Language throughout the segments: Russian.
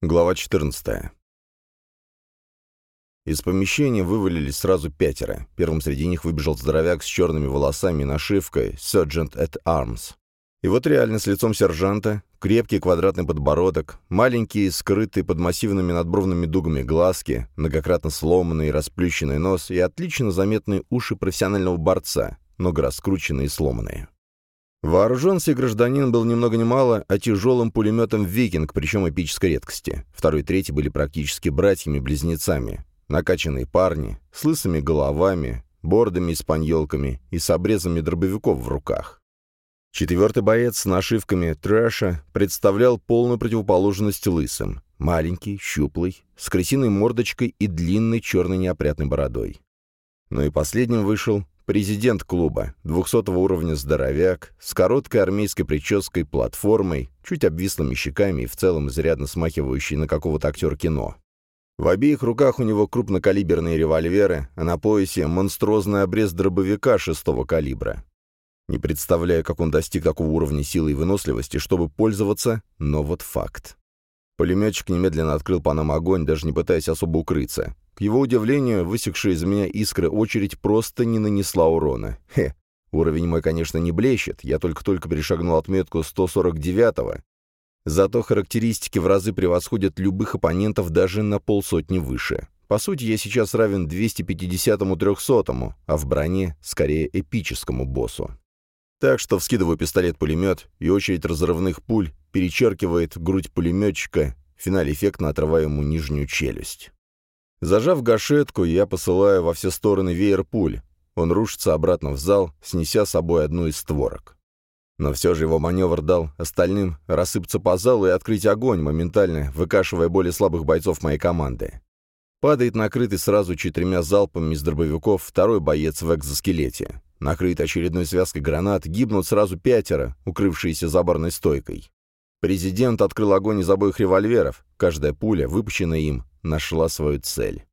Глава 14. Из помещения вывалились сразу пятеро. Первым среди них выбежал здоровяк с черными волосами и нашивкой «Sergeant at Arms». И вот реально с лицом сержанта, крепкий квадратный подбородок, маленькие, скрытые под массивными надбровными дугами глазки, многократно сломанный и расплющенный нос и отлично заметные уши профессионального борца, много раскрученные и сломанные. Вооружен гражданин был ни много ни мало, а тяжелым пулеметом «Викинг», причем эпической редкости. Второй и третий были практически братьями-близнецами. Накачанные парни, с лысыми головами, бордами-испаньолками и с обрезами дробовиков в руках. Четвертый боец с нашивками «Трэша» представлял полную противоположность лысым. Маленький, щуплый, с крысиной мордочкой и длинной черной неопрятной бородой. Ну и последним вышел Президент клуба, 200 уровня здоровяк, с короткой армейской прической, платформой, чуть обвислыми щеками и в целом изрядно смахивающий на какого-то актера кино. В обеих руках у него крупнокалиберные револьверы, а на поясе монструозный обрез дробовика шестого калибра. Не представляю, как он достиг такого уровня силы и выносливости, чтобы пользоваться, но вот факт. Пулеметчик немедленно открыл по нам огонь, даже не пытаясь особо укрыться. К его удивлению, высекшая из меня искры очередь просто не нанесла урона. Хе, уровень мой, конечно, не блещет, я только-только перешагнул отметку 149-го. Зато характеристики в разы превосходят любых оппонентов даже на полсотни выше. По сути, я сейчас равен 250-му 300-му, а в броне скорее эпическому боссу. Так что вскидываю пистолет-пулемет, и очередь разрывных пуль перечеркивает грудь пулеметчика, в эффектно отрывая ему нижнюю челюсть. Зажав гашетку, я посылаю во все стороны веер пуль. Он рушится обратно в зал, снеся с собой одну из створок. Но все же его маневр дал остальным рассыпаться по залу и открыть огонь, моментально выкашивая более слабых бойцов моей команды. Падает накрытый сразу четырьмя залпами из дробовиков второй боец в экзоскелете. Накрыт очередной связкой гранат, гибнут сразу пятеро, укрывшиеся за барной стойкой. Президент открыл огонь из обоих револьверов. Каждая пуля, выпущенная им, нашла свою цель.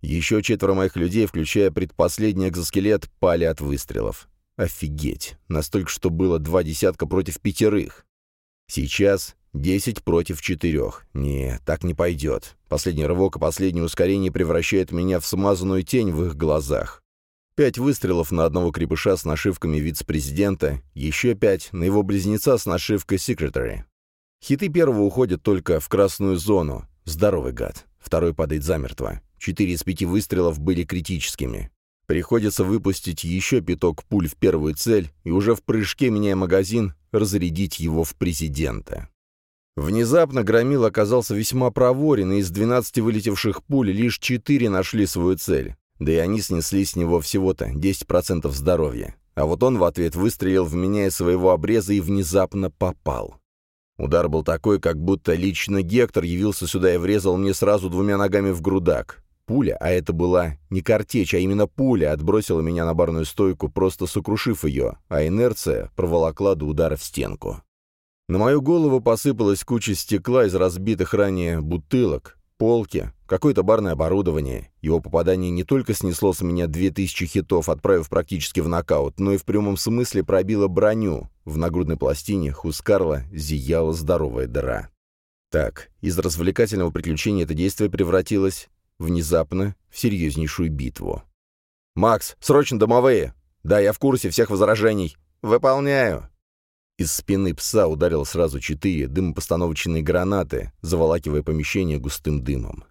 Еще четверо моих людей, включая предпоследний экзоскелет, пали от выстрелов. Офигеть! Настолько, что было два десятка против пятерых. Сейчас десять против четырех. Не, так не пойдет. Последний рывок и последнее ускорение превращает меня в смазанную тень в их глазах. Пять выстрелов на одного крепыша с нашивками вице-президента, еще пять на его близнеца с нашивкой секретаря. Хиты первого уходят только в красную зону. Здоровый гад. Второй падает замертво. Четыре из пяти выстрелов были критическими. Приходится выпустить еще пяток пуль в первую цель и уже в прыжке, меняя магазин, разрядить его в президента. Внезапно Громил оказался весьма проворен, и из 12 вылетевших пуль лишь 4 нашли свою цель. Да и они снесли с него всего-то 10% здоровья. А вот он в ответ выстрелил в меня из своего обреза и внезапно попал. Удар был такой, как будто лично Гектор явился сюда и врезал мне сразу двумя ногами в грудак. Пуля, а это была не картечь, а именно пуля, отбросила меня на барную стойку, просто сокрушив ее, а инерция проволокла до удара в стенку. На мою голову посыпалась куча стекла из разбитых ранее бутылок, полки, какое-то барное оборудование. Его попадание не только снесло с меня 2000 хитов, отправив практически в нокаут, но и в прямом смысле пробило броню. В нагрудной пластине Хускарла зияла здоровая дыра. Так, из развлекательного приключения это действие превратилось внезапно в серьезнейшую битву. «Макс, срочно домовые!» «Да, я в курсе всех возражений!» «Выполняю!» Из спины пса ударил сразу четыре дымопостановочные гранаты, заволакивая помещение густым дымом.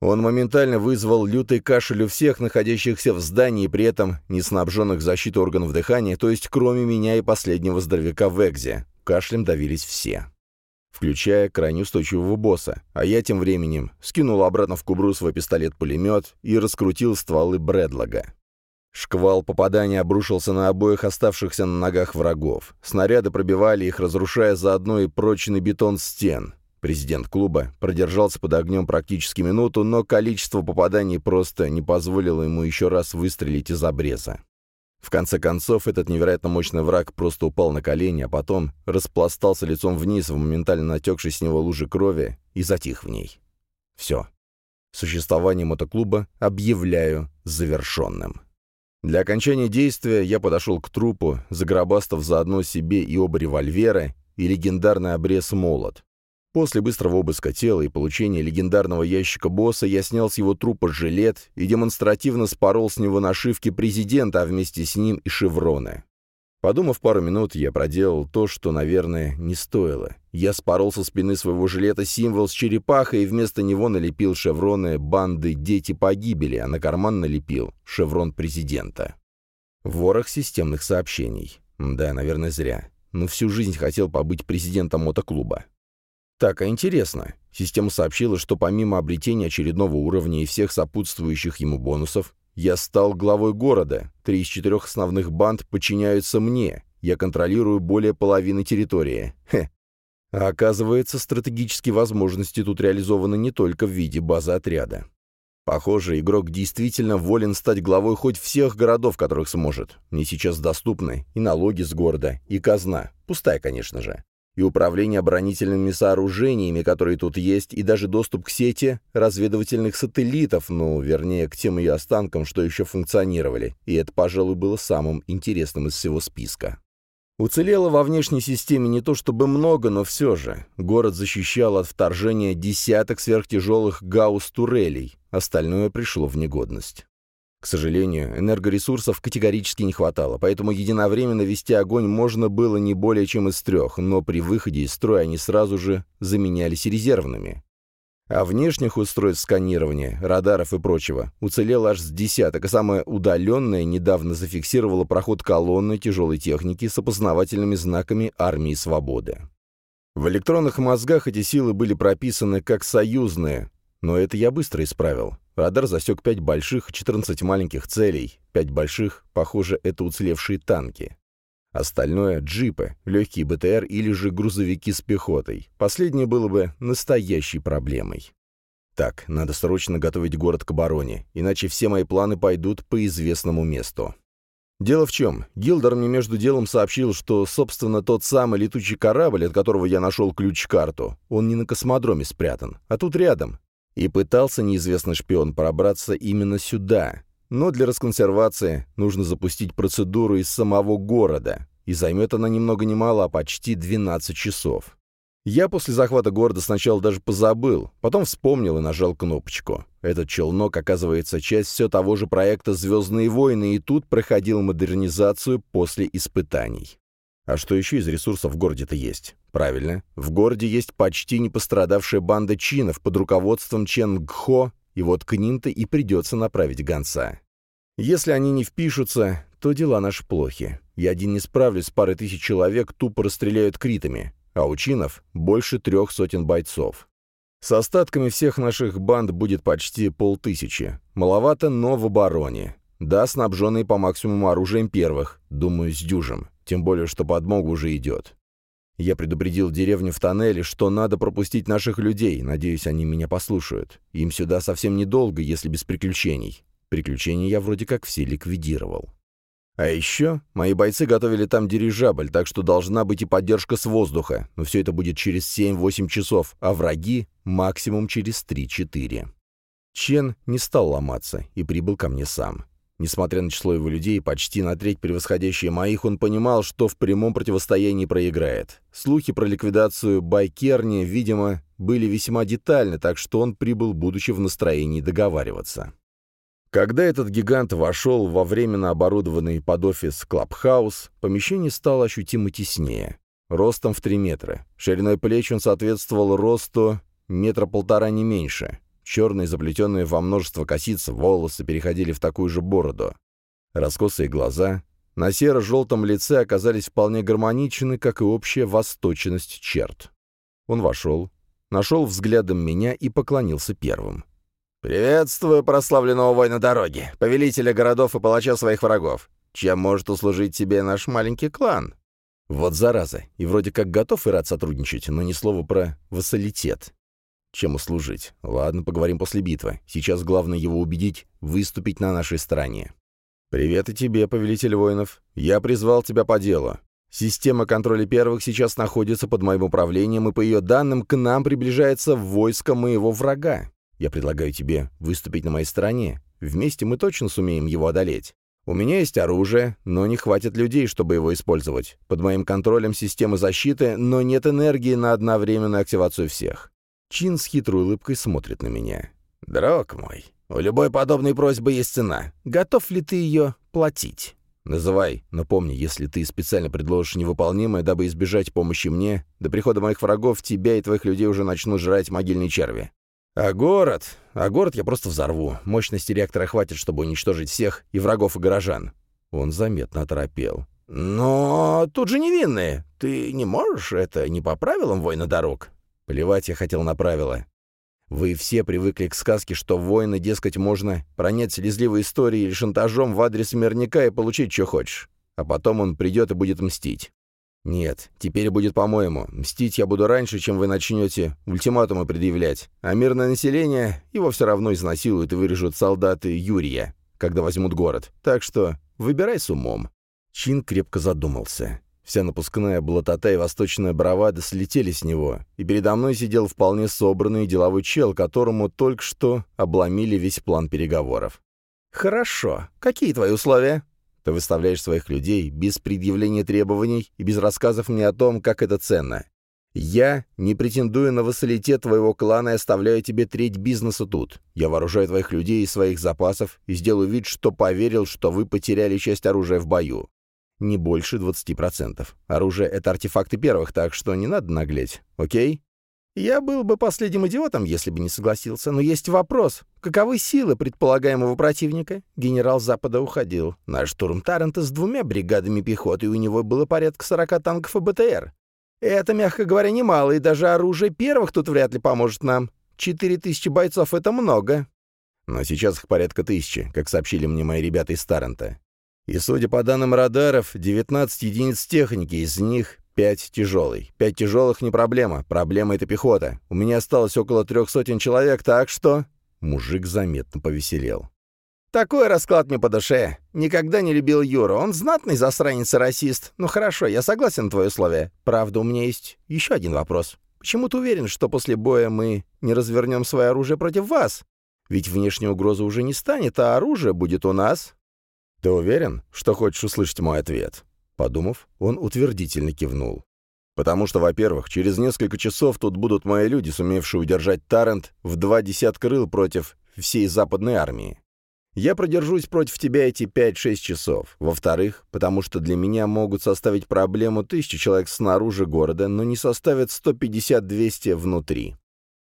Он моментально вызвал лютый кашель у всех находящихся в здании, при этом не снабженных защитой органов дыхания, то есть кроме меня и последнего здоровяка в Экзе. Кашлем давились все. Включая крайне устойчивого босса, а я тем временем скинул обратно в кубру свой пистолет-пулемет и раскрутил стволы Брэдлога. Шквал попадания обрушился на обоих оставшихся на ногах врагов. Снаряды пробивали их, разрушая заодно и прочный бетон стен. Президент клуба продержался под огнем практически минуту, но количество попаданий просто не позволило ему еще раз выстрелить из обреза. В конце концов, этот невероятно мощный враг просто упал на колени, а потом распластался лицом вниз в моментально натекшей с него луже крови и затих в ней. Все. Существование мотоклуба объявляю завершенным. Для окончания действия я подошел к трупу, загробастав заодно себе и оба револьвера, и легендарный обрез молот. После быстрого обыска тела и получения легендарного ящика босса я снял с его трупа жилет и демонстративно спорол с него нашивки президента, а вместе с ним и шевроны. Подумав пару минут, я проделал то, что, наверное, не стоило. Я спорол со спины своего жилета символ с черепахой и вместо него налепил шевроны банды «Дети погибели», а на карман налепил шеврон президента. Ворох системных сообщений. Да, наверное, зря. Но всю жизнь хотел побыть президентом мотоклуба. Так, а интересно. Система сообщила, что помимо обретения очередного уровня и всех сопутствующих ему бонусов, я стал главой города. Три из четырех основных банд подчиняются мне. Я контролирую более половины территории. Хе. А оказывается, стратегические возможности тут реализованы не только в виде базы отряда. Похоже, игрок действительно волен стать главой хоть всех городов, которых сможет. Мне сейчас доступны и налоги с города, и казна. Пустая, конечно же и управление оборонительными сооружениями, которые тут есть, и даже доступ к сети разведывательных сателлитов, ну, вернее, к тем ее останкам, что еще функционировали, и это, пожалуй, было самым интересным из всего списка. Уцелело во внешней системе не то чтобы много, но все же. Город защищал от вторжения десяток сверхтяжелых гаусс-турелей, остальное пришло в негодность. К сожалению, энергоресурсов категорически не хватало, поэтому единовременно вести огонь можно было не более чем из трех, но при выходе из строя они сразу же заменялись резервными. А внешних устройств сканирования, радаров и прочего уцелело аж с десяток, а самое удаленное недавно зафиксировало проход колонны тяжелой техники с опознавательными знаками армии свободы. В электронных мозгах эти силы были прописаны как союзные, но это я быстро исправил. Радар засек пять больших и 14 маленьких целей. Пять больших, похоже, это уцелевшие танки. Остальное — джипы, легкие БТР или же грузовики с пехотой. Последнее было бы настоящей проблемой. Так, надо срочно готовить город к обороне, иначе все мои планы пойдут по известному месту. Дело в чем, Гилдер мне между делом сообщил, что, собственно, тот самый летучий корабль, от которого я нашел ключ-карту, он не на космодроме спрятан, а тут рядом, и пытался неизвестный шпион пробраться именно сюда. Но для расконсервации нужно запустить процедуру из самого города, и займет она ни много ни мало, а почти 12 часов. Я после захвата города сначала даже позабыл, потом вспомнил и нажал кнопочку. Этот челнок, оказывается, часть все того же проекта «Звездные войны», и тут проходил модернизацию после испытаний. А что еще из ресурсов в городе-то есть? Правильно, в городе есть почти не пострадавшая банда чинов под руководством Чен Гхо, и вот к ним-то и придется направить гонца. Если они не впишутся, то дела наши плохи. Я один не справлюсь с парой тысяч человек, тупо расстреляют критами, а у чинов больше трех сотен бойцов. С остатками всех наших банд будет почти полтысячи. Маловато, но в обороне. Да, снабженные по максимуму оружием первых, думаю, с дюжем тем более что подмога уже идет. Я предупредил деревню в тоннеле, что надо пропустить наших людей, надеюсь, они меня послушают. Им сюда совсем недолго, если без приключений. Приключения я вроде как все ликвидировал. А еще мои бойцы готовили там дирижабль, так что должна быть и поддержка с воздуха, но все это будет через 7-8 часов, а враги максимум через 3-4. Чен не стал ломаться и прибыл ко мне сам. Несмотря на число его людей, почти на треть превосходящие моих, он понимал, что в прямом противостоянии проиграет. Слухи про ликвидацию Байкерни, видимо, были весьма детальны, так что он прибыл, будучи в настроении договариваться. Когда этот гигант вошел во временно оборудованный под офис Клабхаус, помещение стало ощутимо теснее. Ростом в 3 метра. Шириной плеч он соответствовал росту метра полтора не меньше. Черные, заплетенные во множество косиц, волосы переходили в такую же бороду. Раскосые глаза на серо-желтом лице оказались вполне гармоничны, как и общая восточность черт. Он вошел, нашел взглядом меня и поклонился первым. «Приветствую прославленного воина дороги, повелителя городов и палача своих врагов. Чем может услужить тебе наш маленький клан?» Вот зараза, и вроде как готов и рад сотрудничать, но ни слова про вассалитет. Чем услужить? Ладно, поговорим после битвы. Сейчас главное его убедить выступить на нашей стороне. «Привет и тебе, повелитель воинов. Я призвал тебя по делу. Система контроля первых сейчас находится под моим управлением, и по ее данным к нам приближается войско моего врага. Я предлагаю тебе выступить на моей стороне. Вместе мы точно сумеем его одолеть. У меня есть оружие, но не хватит людей, чтобы его использовать. Под моим контролем системы защиты, но нет энергии на одновременную активацию всех. Чин с хитрой улыбкой смотрит на меня. «Друг мой, у любой подобной просьбы есть цена. Готов ли ты ее платить?» «Называй, но помни, если ты специально предложишь невыполнимое, дабы избежать помощи мне, до прихода моих врагов тебя и твоих людей уже начнут жрать могильные черви. А город? А город я просто взорву. Мощности реактора хватит, чтобы уничтожить всех, и врагов, и горожан». Он заметно оторопел. «Но тут же невинные. Ты не можешь, это не по правилам война дорог». Плевать я хотел на правила. Вы все привыкли к сказке, что воины, дескать, можно пронять слезливой историей или шантажом в адрес мирника и получить, что хочешь. А потом он придет и будет мстить. Нет, теперь будет по-моему. Мстить я буду раньше, чем вы начнете ультиматумы предъявлять. А мирное население, его все равно изнасилуют и вырежут солдаты Юрия, когда возьмут город. Так что выбирай с умом. Чин крепко задумался. Вся напускная блатота и восточная бравада слетели с него, и передо мной сидел вполне собранный деловой чел, которому только что обломили весь план переговоров. «Хорошо. Какие твои условия?» Ты выставляешь своих людей без предъявления требований и без рассказов мне о том, как это ценно. Я не претендую на вассалитет твоего клана и оставляю тебе треть бизнеса тут. Я вооружаю твоих людей из своих запасов и сделаю вид, что поверил, что вы потеряли часть оружия в бою не больше 20%. Оружие — это артефакты первых, так что не надо наглеть, окей? Я был бы последним идиотом, если бы не согласился, но есть вопрос. Каковы силы предполагаемого противника? Генерал Запада уходил. Наш штурм Таррента с двумя бригадами пехоты, и у него было порядка 40 танков и БТР. Это, мягко говоря, немало, и даже оружие первых тут вряд ли поможет нам. 4000 бойцов — это много. Но сейчас их порядка тысячи, как сообщили мне мои ребята из Таррента. И, судя по данным радаров, 19 единиц техники, из них 5 тяжелый. 5 тяжелых не проблема, проблема — это пехота. У меня осталось около трех сотен человек, так что...» Мужик заметно повеселел. «Такой расклад мне по душе. Никогда не любил Юру. Он знатный засранец и расист. Ну хорошо, я согласен на твои условия. Правда, у меня есть еще один вопрос. Почему ты уверен, что после боя мы не развернем свое оружие против вас? Ведь внешней угрозы уже не станет, а оружие будет у нас. «Ты уверен, что хочешь услышать мой ответ?» Подумав, он утвердительно кивнул. «Потому что, во-первых, через несколько часов тут будут мои люди, сумевшие удержать Таррент в два десятка рыл против всей западной армии. Я продержусь против тебя эти 5-6 часов. Во-вторых, потому что для меня могут составить проблему тысячи человек снаружи города, но не составят 150-200 внутри.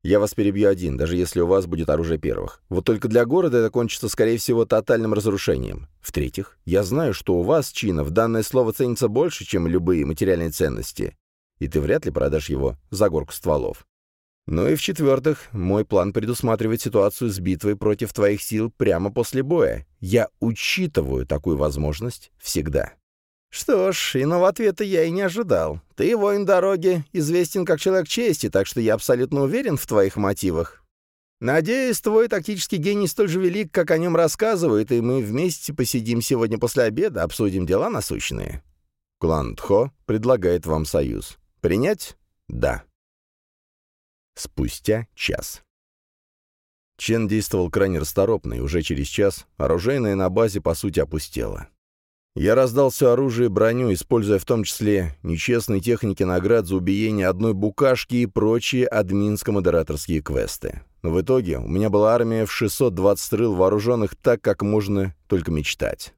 Я вас перебью один, даже если у вас будет оружие первых. Вот только для города это кончится, скорее всего, тотальным разрушением. В-третьих, я знаю, что у вас, Чинов, данное слово ценится больше, чем любые материальные ценности, и ты вряд ли продашь его за горку стволов. Ну и в-четвертых, мой план предусматривает ситуацию с битвой против твоих сил прямо после боя. Я учитываю такую возможность всегда. «Что ж, иного ответа я и не ожидал. Ты, воин дороги, известен как человек чести, так что я абсолютно уверен в твоих мотивах. Надеюсь, твой тактический гений столь же велик, как о нем рассказывают, и мы вместе посидим сегодня после обеда, обсудим дела насущные». Клан Тхо предлагает вам союз. Принять? Да. Спустя час. Чен действовал крайне расторопно, и уже через час оружейная на базе, по сути, опустела. Я раздал все оружие и броню, используя в том числе нечестные техники наград за убиение одной букашки и прочие админско-модераторские квесты. Но в итоге у меня была армия в 620 рыл вооруженных так, как можно только мечтать.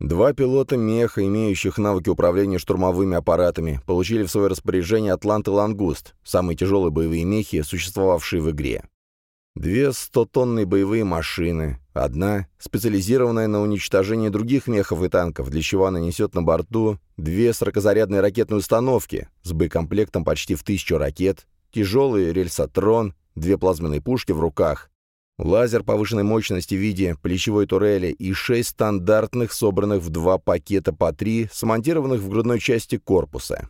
Два пилота меха, имеющих навыки управления штурмовыми аппаратами, получили в свое распоряжение «Атлант» и «Лангуст», самые тяжелые боевые мехи, существовавшие в игре. Две 100-тонные боевые машины, одна специализированная на уничтожении других мехов и танков, для чего она несет на борту две сорокозарядные ракетные установки с боекомплектом почти в тысячу ракет, тяжелый рельсотрон, две плазменные пушки в руках, лазер повышенной мощности в виде плечевой турели и шесть стандартных, собранных в два пакета по три, смонтированных в грудной части корпуса.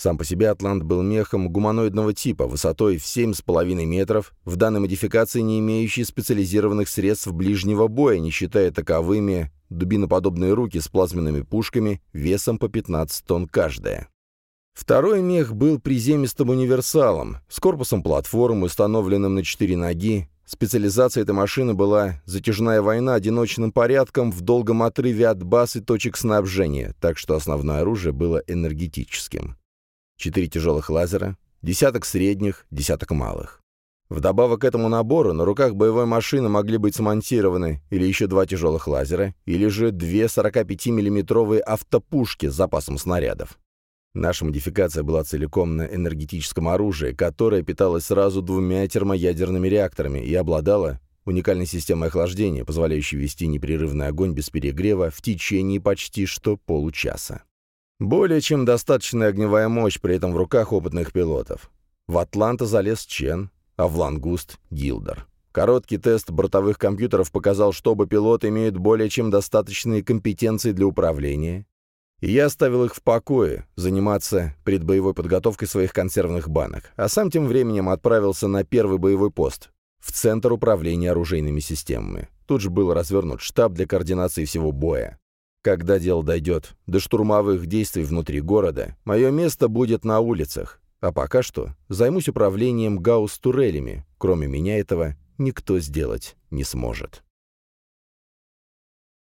Сам по себе Атлант был мехом гуманоидного типа, высотой в 7,5 метров, в данной модификации не имеющий специализированных средств ближнего боя, не считая таковыми дубиноподобные руки с плазменными пушками весом по 15 тонн каждая. Второй мех был приземистым универсалом, с корпусом платформы, установленным на четыре ноги, Специализация этой машины была затяжная война одиночным порядком в долгом отрыве от баз и точек снабжения, так что основное оружие было энергетическим. Четыре тяжелых лазера, десяток средних, десяток малых. Вдобавок к этому набору на руках боевой машины могли быть смонтированы или еще два тяжелых лазера, или же две 45 миллиметровые автопушки с запасом снарядов. Наша модификация была целиком на энергетическом оружии, которое питалось сразу двумя термоядерными реакторами и обладало уникальной системой охлаждения, позволяющей вести непрерывный огонь без перегрева в течение почти что получаса. Более чем достаточная огневая мощь при этом в руках опытных пилотов. В Атланта залез Чен, а в Лангуст — Гилдер. Короткий тест бортовых компьютеров показал, что оба пилота имеют более чем достаточные компетенции для управления, и я оставил их в покое, заниматься предбоевой подготовкой своих консервных банок, а сам тем временем отправился на первый боевой пост, в Центр управления оружейными системами. Тут же был развернут штаб для координации всего боя. Когда дело дойдет до штурмовых действий внутри города, мое место будет на улицах, а пока что займусь управлением гаусс-турелями. Кроме меня этого никто сделать не сможет.